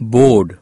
board.